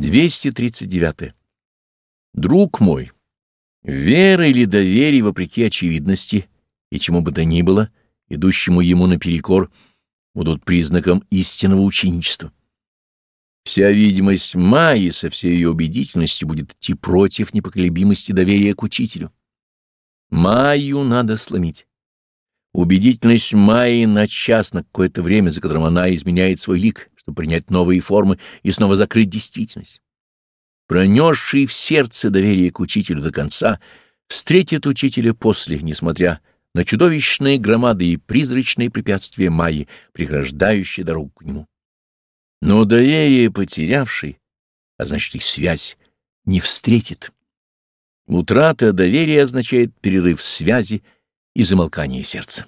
239. Друг мой, вера или доверие вопреки очевидности и чему бы то ни было, идущему ему наперекор, будут признаком истинного ученичества. Вся видимость Майи со всей ее убедительностью будет идти против непоколебимости доверия к учителю. Майю надо сломить. Убедительность Майи на час, на какое-то время, за которым она изменяет свой лик, чтобы принять новые формы и снова закрыть действительность. Пронесший в сердце доверие к учителю до конца, встретит учителя после, несмотря на чудовищные громады и призрачные препятствия Майи, преграждающие дорогу к нему. Но доверие потерявший, а значит и связь, не встретит. Утрата доверия означает перерыв связи и замолкание сердца.